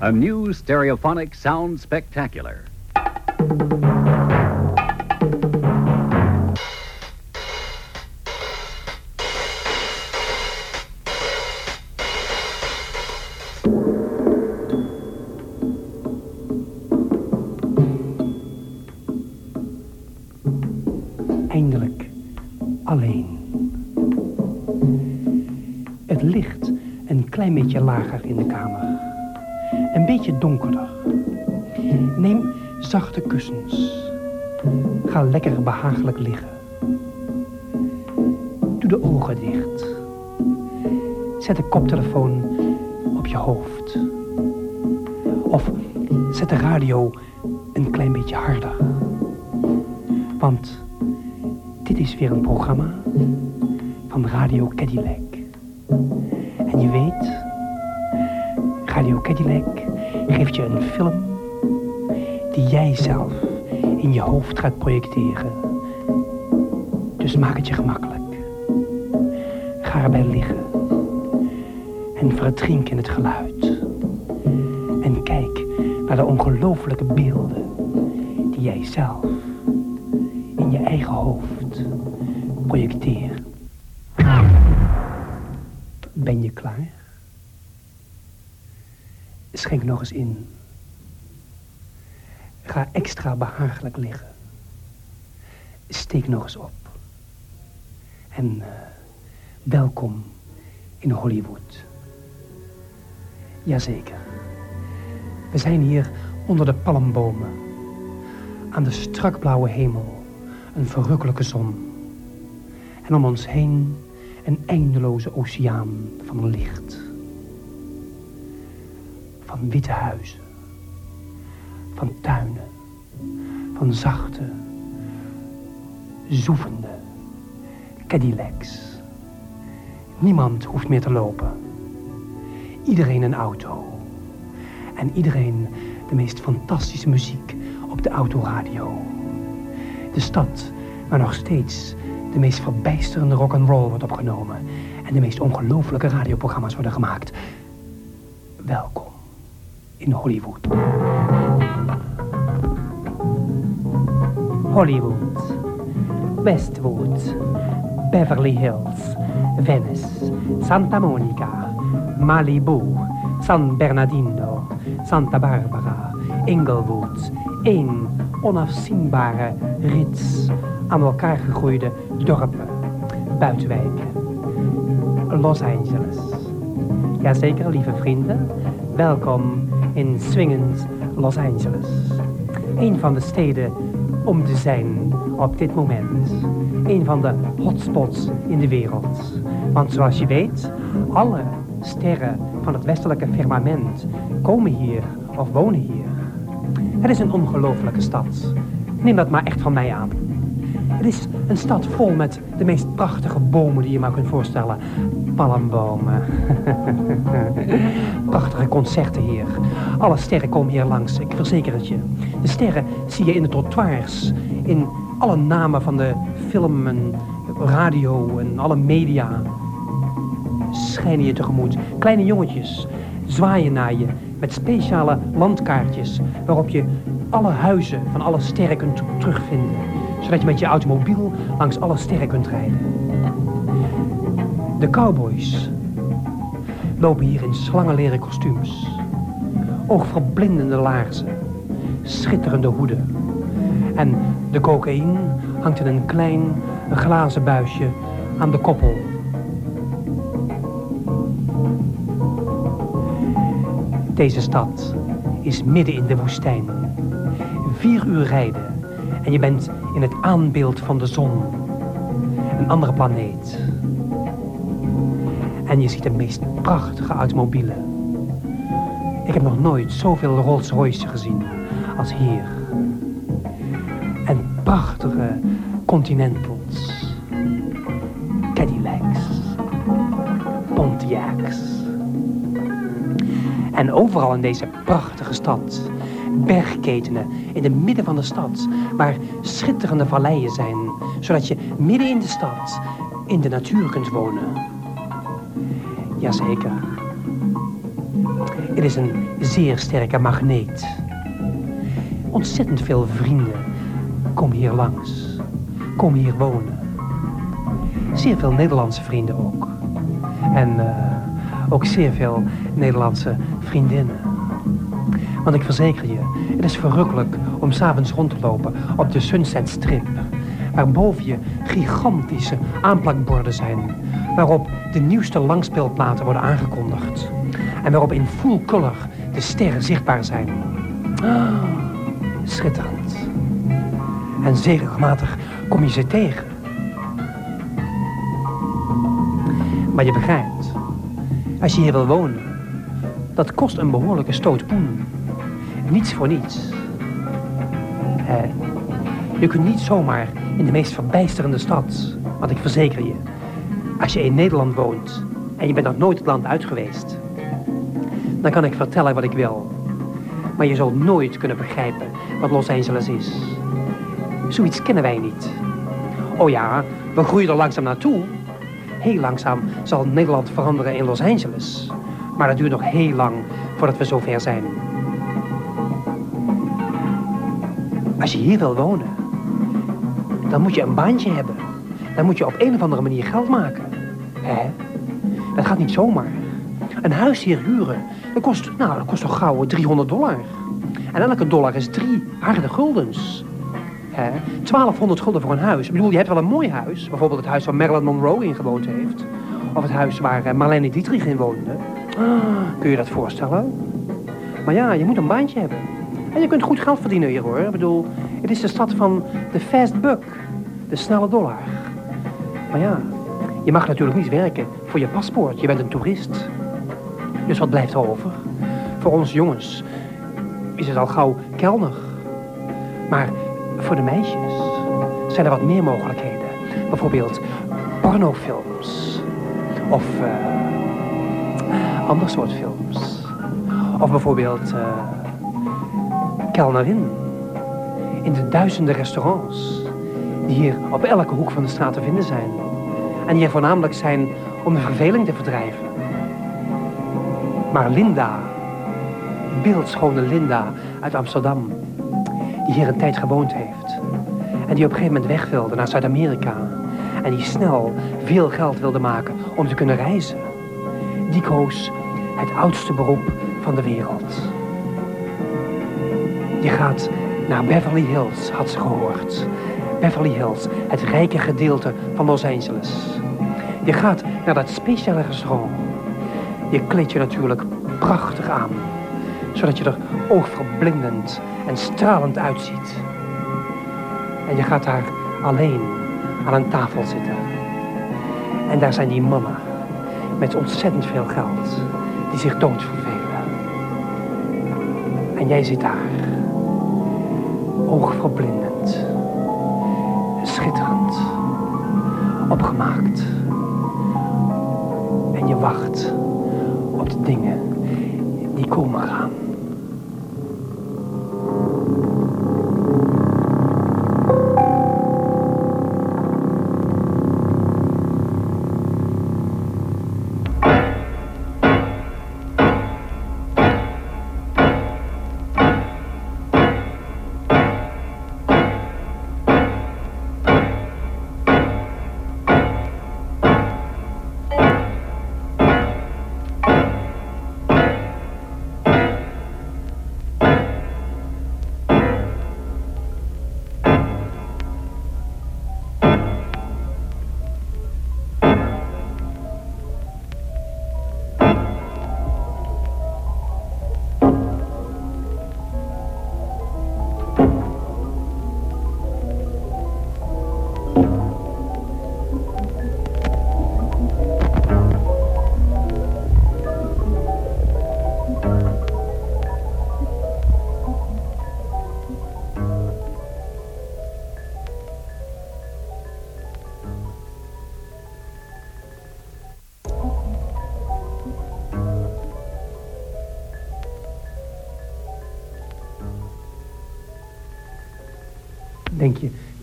A new stereophonic sound spectacular. Het licht een klein beetje lager in de kamer. Een beetje donkerder. Neem zachte kussens. Ga lekker behagelijk liggen. Doe de ogen dicht. Zet de koptelefoon op je hoofd. Of zet de radio een klein beetje harder. Want dit is weer een programma van Radio Cadillac. En je weet, Radio Cadillac geeft je een film die jij zelf in je hoofd gaat projecteren. Dus maak het je gemakkelijk. Ga erbij liggen en verdrink in het geluid. En kijk naar de ongelofelijke beelden die jij zelf in je eigen hoofd projecteert. Ben je klaar? Schenk nog eens in. Ga extra behagelijk liggen. Steek nog eens op. En uh, welkom in Hollywood. Jazeker. We zijn hier onder de palmbomen. Aan de strakblauwe hemel. Een verrukkelijke zon. En om ons heen een eindeloze oceaan van licht. Van witte huizen. Van tuinen. Van zachte, zoevende Cadillacs. Niemand hoeft meer te lopen. Iedereen een auto. En iedereen de meest fantastische muziek op de autoradio. De stad waar nog steeds de meest verbijsterende rock and roll wordt opgenomen. En de meest ongelofelijke radioprogramma's worden gemaakt. Welkom in Hollywood. Hollywood, Westwood, Beverly Hills, Venice, Santa Monica, Malibu, San Bernardino, Santa Barbara, Inglewood. Één onafzienbare rits aan elkaar gegroeide dorpen, buitenwijken. Los Angeles. Jazeker, lieve vrienden, welkom in swingend Los Angeles. Een van de steden om te zijn op dit moment. Een van de hotspots in de wereld. Want zoals je weet, alle sterren van het westelijke firmament komen hier of wonen hier. Het is een ongelofelijke stad. Neem dat maar echt van mij aan. Het is een stad vol met de meest prachtige bomen die je maar kunt voorstellen. Palmbomen. Prachtige concerten hier. Alle sterren komen hier langs, ik verzeker het je. De sterren zie je in de trottoirs. In alle namen van de film en radio en alle media. Schijnen je tegemoet. Kleine jongetjes zwaaien naar je met speciale landkaartjes waarop je alle huizen van alle sterren kunt terugvinden zodat je met je automobiel langs alle sterren kunt rijden. De cowboys lopen hier in slangenleren kostuums, oogverblindende laarzen, schitterende hoeden. En de cocaïne hangt in een klein glazen buisje aan de koppel. Deze stad is midden in de woestijn. Vier uur rijden en je bent in het aanbeeld van de zon. Een andere planeet. En je ziet de meest prachtige automobielen. Ik heb nog nooit zoveel Rolls Royce gezien als hier. En prachtige Continentals. Cadillacs. Pontiacs. En overal in deze prachtige stad in het midden van de stad, waar schitterende valleien zijn, zodat je midden in de stad in de natuur kunt wonen. Jazeker. Het is een zeer sterke magneet. Ontzettend veel vrienden komen hier langs. Komen hier wonen. Zeer veel Nederlandse vrienden ook. En eh, ook zeer veel Nederlandse vriendinnen. Want ik verzeker je, het is verrukkelijk om s'avonds rond te lopen op de Sunset Strip. Waar boven je gigantische aanplakborden zijn. Waarop de nieuwste langspeelplaten worden aangekondigd. En waarop in full color de sterren zichtbaar zijn. Ah, schitterend. En zeer regelmatig kom je ze tegen. Maar je begrijpt, als je hier wil wonen, dat kost een behoorlijke stoot poen. Niets voor niets. Je kunt niet zomaar in de meest verbijsterende stad, want ik verzeker je, als je in Nederland woont en je bent nog nooit het land uit geweest, dan kan ik vertellen wat ik wil. Maar je zult nooit kunnen begrijpen wat Los Angeles is. Zoiets kennen wij niet. Oh ja, we groeien er langzaam naartoe. Heel langzaam zal Nederland veranderen in Los Angeles. Maar dat duurt nog heel lang voordat we zover zijn. Als je hier wil wonen, dan moet je een baantje hebben. Dan moet je op een of andere manier geld maken. Hè? Dat gaat niet zomaar. Een huis hier huren, dat kost, nou, dat kost toch gauw 300 dollar. En elke dollar is drie harde guldens. Hè? 1200 gulden voor een huis. Ik bedoel, je hebt wel een mooi huis. Bijvoorbeeld het huis waar Marilyn Monroe in gewoond heeft. Of het huis waar eh, Marlene Dietrich in woonde. Ah, kun je dat voorstellen? Maar ja, je moet een baantje hebben. En je kunt goed geld verdienen hier hoor. Ik bedoel, het is de stad van de fast buck. De snelle dollar. Maar ja, je mag natuurlijk niet werken voor je paspoort. Je bent een toerist. Dus wat blijft er over? Voor ons jongens is het al gauw kelner. Maar voor de meisjes zijn er wat meer mogelijkheden. Bijvoorbeeld pornofilms. Of uh, ander soort films. Of bijvoorbeeld uh, kelnerin. In de duizenden restaurants die hier op elke hoek van de straat te vinden zijn. En die er voornamelijk zijn om de verveling te verdrijven. Maar Linda, beeldschone Linda uit Amsterdam, die hier een tijd gewoond heeft. En die op een gegeven moment weg wilde naar Zuid-Amerika. En die snel veel geld wilde maken om te kunnen reizen. Die koos het oudste beroep van de wereld. Die gaat naar Beverly Hills, had ze gehoord. Beverly Hills, het rijke gedeelte van Los Angeles. Je gaat naar dat speciale restaurant. Je kleedt je natuurlijk prachtig aan, zodat je er oogverblindend en stralend uitziet. En je gaat daar alleen aan een tafel zitten. En daar zijn die mannen met ontzettend veel geld die zich doodvervelen. En jij zit daar, oogverblindend, schitterend, opgemaakt. En je wacht op de dingen die komen gaan.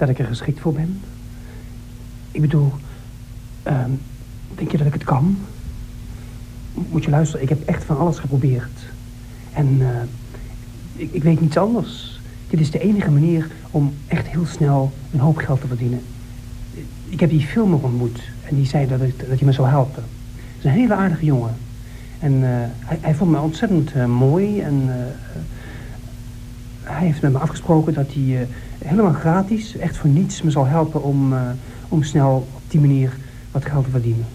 Dat ik er geschikt voor ben? Ik bedoel, ehm, denk je dat ik het kan? Moet je luisteren, ik heb echt van alles geprobeerd. En uh, ik, ik weet niets anders. Dit is de enige manier om echt heel snel een hoop geld te verdienen. Ik heb die filmer ontmoet en die zei dat, ik, dat hij me zou helpen. Het is een hele aardige jongen. En uh, hij, hij, vond me ontzettend uh, mooi en hij heeft met me afgesproken dat hij helemaal gratis, echt voor niets, me zal helpen om, om snel op die manier wat geld te verdienen.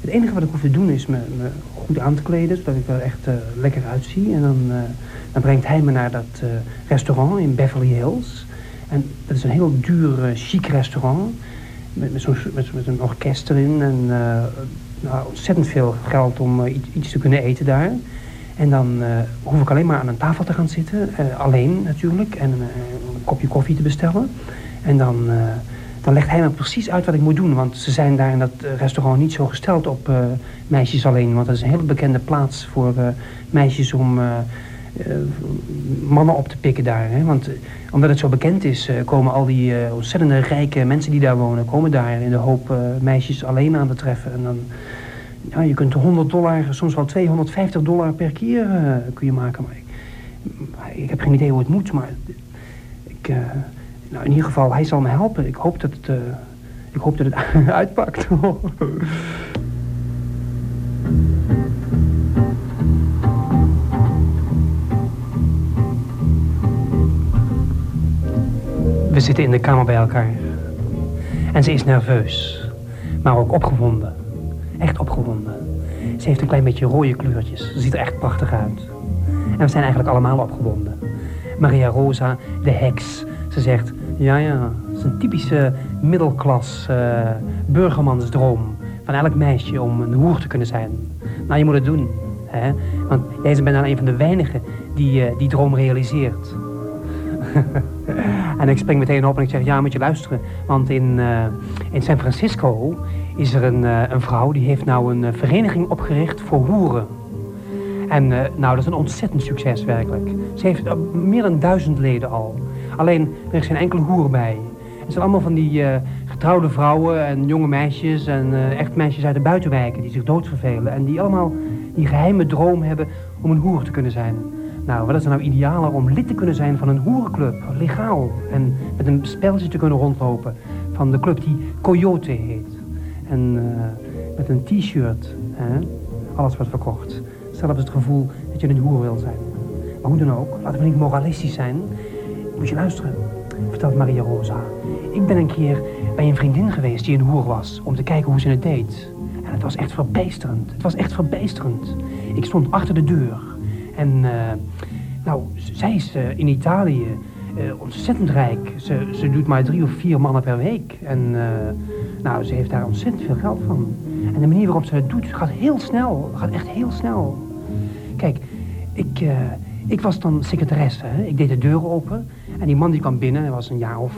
Het enige wat ik hoef te doen is me, me goed aan te kleden, zodat ik er echt lekker uitzie. En dan, dan brengt hij me naar dat restaurant in Beverly Hills. En dat is een heel duur, chic restaurant met, met met, een orkest erin en uh, nou, ontzettend veel geld om uh, iets, te kunnen eten daar. En dan uh, hoef ik alleen maar aan een tafel te gaan zitten, alleen natuurlijk, en een kopje koffie te bestellen. En dan, dan legt hij me precies uit wat ik moet doen, want ze zijn daar in dat restaurant niet zo gesteld op meisjes alleen. Want dat is een hele bekende plaats voor meisjes om eh, mannen op te pikken daar. Hè? Want eh, omdat het zo bekend is, eh, komen al die ontzettende rijke mensen die daar wonen... komen daar in de hoop meisjes alleen aan te treffen. En dan, ja, je kunt 100 dollar, soms wel 250 dollar per keer kun je maken. Maar ik, ik, heb geen idee hoe het moet, maar ik, nou, in ieder geval, hij zal me helpen. Ik hoop dat het, ik hoop dat het uitpakt. We zitten in de kamer bij elkaar. En ze is nerveus, maar ook opgewonden. Echt opgewonden. Ze heeft een klein beetje rode kleurtjes. Ze ziet er echt prachtig uit. En we zijn eigenlijk allemaal opgewonden. Maria Rosa, de heks, ze zegt... Ja, ja, het is een typische middelklas uh, burgermansdroom... van elk meisje om een hoer te kunnen zijn. Nou, je moet het doen. Hè? Want jij bent dan een van de weinigen die uh, die droom realiseert. en ik spring meteen op en ik zeg, ja, moet je luisteren. Want in, uh, in San Francisco is er een, uh, een vrouw die heeft nou een uh, vereniging opgericht voor hoeren. En nou, dat is een ontzettend succes werkelijk. Ze heeft meer dan duizend leden al. Alleen, er is geen enkele hoer bij. Het zijn allemaal van die getrouwde vrouwen en jonge meisjes en echt meisjes uit de buitenwijken die zich doodvervelen. En die allemaal die geheime droom hebben om een hoer te kunnen zijn. Nou, wat is er nou idealer om lid te kunnen zijn van een hoerenclub, legaal. En met een speltje te kunnen rondlopen van de club die Coyote heet. En uh, met een t-shirt, alles wordt verkocht. Zelfs het gevoel dat je een hoer wil zijn. Maar hoe dan ook, laten we niet moralistisch zijn. Moet je luisteren, vertelt Maria Rosa. Ik ben een keer bij een vriendin geweest die een hoer was, om te kijken hoe ze het deed. En het was echt verbijsterend. Het was echt verbijsterend. Ik stond achter de deur. En uh, nou, zij is uh, in Italië ontzettend rijk. Ze, ze doet maar drie of vier mannen per week. En nou, ze heeft daar ontzettend veel geld van. En de manier waarop ze het doet gaat heel snel. Gaat echt heel snel. Kijk, ik, ik was dan secretaresse. Hè? Ik deed de deuren open. En die man die kwam binnen. Hij was een jaar of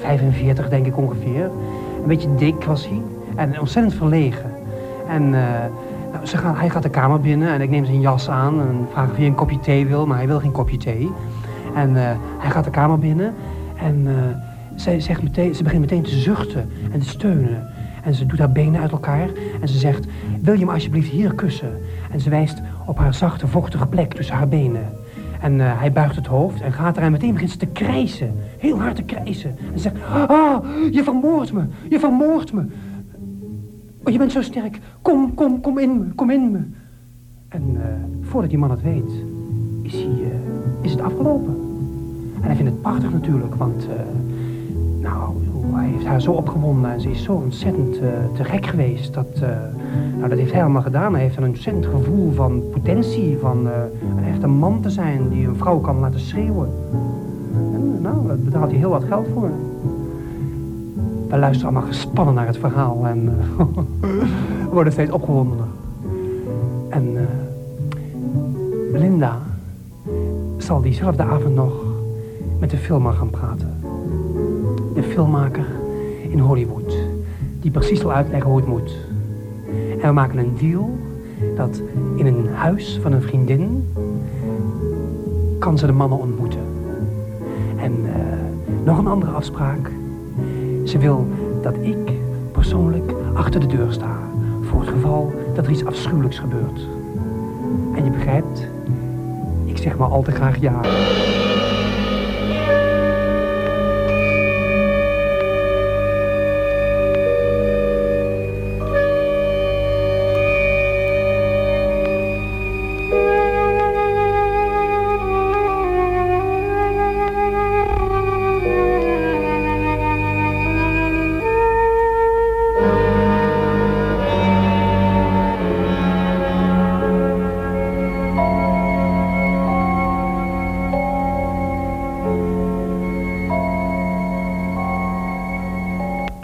45 denk ik ongeveer. Een beetje dik was hij. En ontzettend verlegen. En nou, ze gaan, hij gaat de kamer binnen en ik neem zijn jas aan en vraag of hij een kopje thee wil, maar hij wil geen kopje thee. En uh, hij gaat de kamer binnen en uh, zij zegt meteen, ze begint meteen te zuchten en te steunen. En ze doet haar benen uit elkaar en ze zegt, wil je me alsjeblieft hier kussen? En ze wijst op haar zachte, vochtige plek tussen haar benen. En uh, hij buigt het hoofd en gaat er en meteen begint ze te krijsen. Heel hard te krijsen. En ze zegt, ah, je vermoordt me, je vermoordt me. Oh, je bent zo sterk. Kom, kom, kom in me, kom in me. En uh, voordat die man het weet, is, hij, uh, is het afgelopen. En hij vindt het prachtig natuurlijk, want... Nou, hij heeft haar zo opgewonden en ze is zo ontzettend te gek geweest. Dat, nou, dat heeft hij allemaal gedaan. Hij heeft een ontzettend gevoel van potentie, van een echte man te zijn die een vrouw kan laten schreeuwen. En nou, daar betaalt hij heel wat geld voor. We luisteren allemaal gespannen naar het verhaal en worden steeds opgewondener. En Linda zal diezelfde avond nog met de filmer gaan praten. Filmmaker in Hollywood, die precies zal uitleggen hoe het moet. En we maken een deal dat in een huis van een vriendin kan ze de mannen ontmoeten. En uh, Nog een andere afspraak. Ze wil dat ik persoonlijk achter de deur sta. Voor het geval dat er iets afschuwelijks gebeurt. En je begrijpt, ik zeg maar al te graag ja.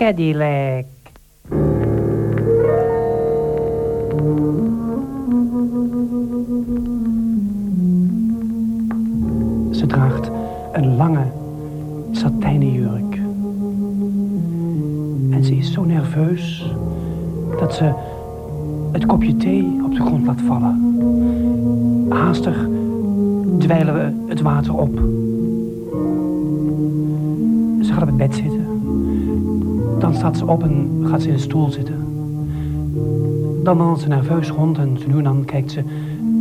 Cadillac. Ze draagt een lange satijnen jurk. En ze is zo nerveus dat ze het kopje thee op de grond laat vallen. Haastig dweilen we het water op. Ze gaat op het bed zitten. Dan staat ze op en gaat ze in een stoel zitten. Dan wandelt ze nerveus rond en nu dan kijkt ze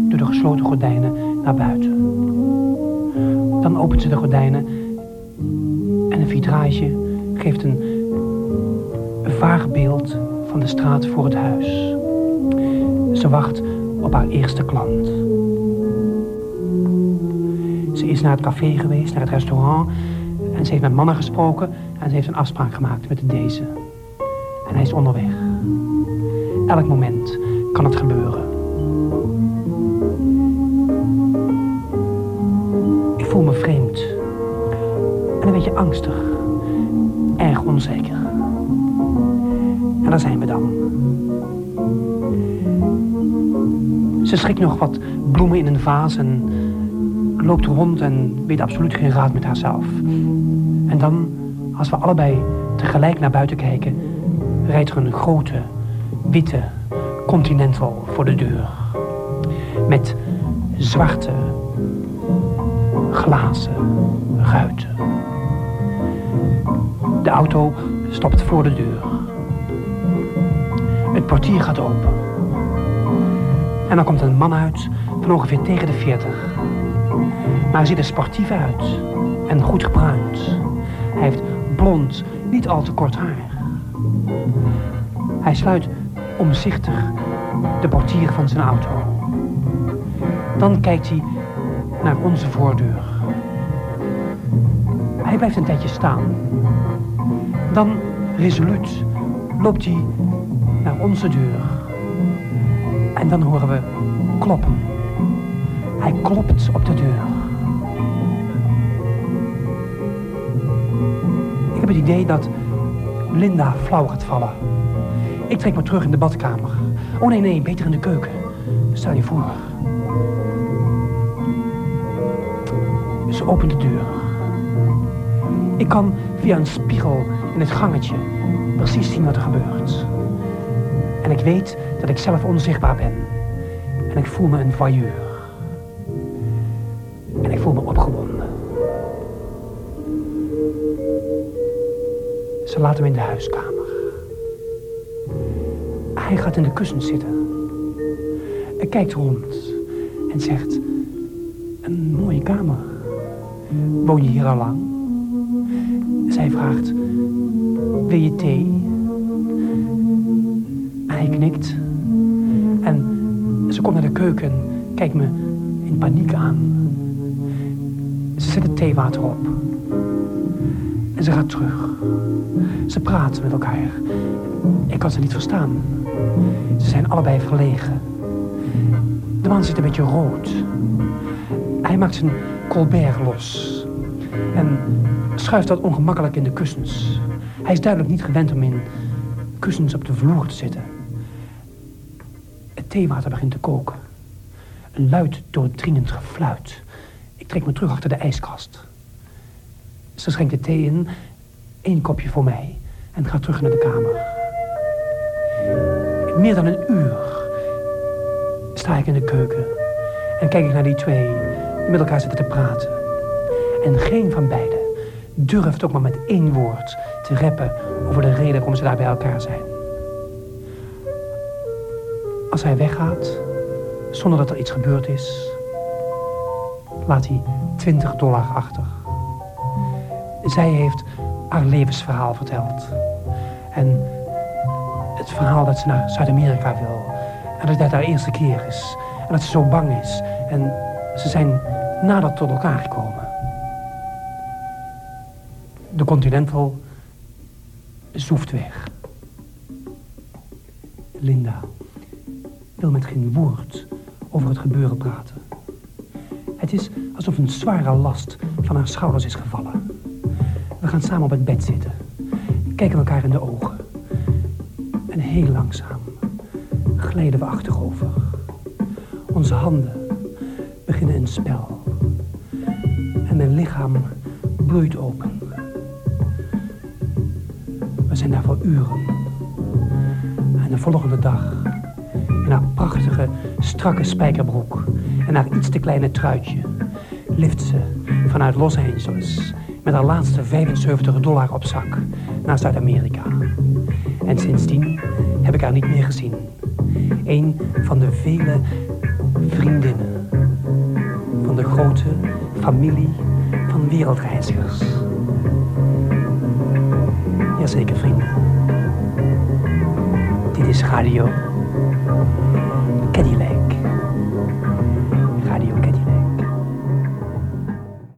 door de gesloten gordijnen naar buiten. Dan opent ze de gordijnen en een vitrage geeft een vaag beeld van de straat voor het huis. Ze wacht op haar eerste klant. Ze is naar het café geweest, naar het restaurant en ze heeft met mannen gesproken en ze heeft een afspraak gemaakt met deze. En hij is onderweg. Elk moment kan het gebeuren. Ik voel me vreemd. En een beetje angstig. Erg onzeker. En daar zijn we dan. Ze schrikt nog wat bloemen in een vaas en loopt rond en weet absoluut geen raad met haarzelf. En dan, als we allebei tegelijk naar buiten kijken, rijdt er een grote, witte Continental voor de deur. Met zwarte, glazen ruiten. De auto stopt voor de deur. Het portier gaat open. En dan komt een man uit van ongeveer tegen de 40. Maar hij ziet er sportief uit en goed gebruind. Hij heeft blond, niet al te kort haar. Hij sluit omzichtig de portier van zijn auto. Dan kijkt hij naar onze voordeur. Hij blijft een tijdje staan. Dan, resoluut, loopt hij naar onze deur. En dan horen we kloppen. Hij klopt op de deur. Idee dat Linda flauw gaat vallen. Ik trek me terug in de badkamer. Oh nee, nee, beter in de keuken. Stel je voor. Ze opent de deur. Ik kan via een spiegel in het gangetje precies zien wat er gebeurt. En ik weet dat ik zelf onzichtbaar ben. En ik voel me een voyeur. Laten me in de huiskamer. Hij gaat in de kussens zitten. Hij kijkt rond en zegt... Een mooie kamer. Woon je hier al lang? Zij vraagt... Wil je thee? Hij knikt. En ze komt naar de keuken en kijkt me in paniek aan. Ze zet het theewater op. En ze gaat terug. Ze praten met elkaar. Ik kan ze niet verstaan. Ze zijn allebei verlegen. De man zit een beetje rood. Hij maakt zijn colbert los. En schuift dat ongemakkelijk in de kussens. Hij is duidelijk niet gewend om in kussens op de vloer te zitten. Het theewater begint te koken. Een luid doordringend gefluit. Ik trek me terug achter de ijskast. Ze schenkt de thee in, één kopje voor mij en gaat terug naar de kamer. Meer dan een uur sta ik in de keuken en kijk ik naar die twee die met elkaar zitten te praten. En geen van beiden durft ook maar met één woord te reppen over de reden waarom ze daar bij elkaar zijn. Als hij weggaat, zonder dat er iets gebeurd is, laat hij 20 dollar achter. Zij heeft haar levensverhaal verteld. En het verhaal dat ze naar Zuid-Amerika wil. En dat het haar eerste keer is. En dat ze zo bang is. En ze zijn nader tot elkaar gekomen. De Continental zoeft weg. Linda wil met geen woord over het gebeuren praten. Het is alsof een zware last van haar schouders is gevallen. We gaan samen op het bed zitten. Kijken elkaar in de ogen. En heel langzaam glijden we achterover. Onze handen beginnen een spel. En mijn lichaam bloeit open. We zijn daar voor uren. En de volgende dag, in haar prachtige, strakke spijkerbroek en haar iets te kleine truitje, lift ze vanuit Los Angeles met haar laatste 75 dollar op zak naar Zuid-Amerika. En sindsdien heb ik haar niet meer gezien. Een van de vele vriendinnen van de grote familie van wereldreizigers. Jazeker, vrienden. Dit is Radio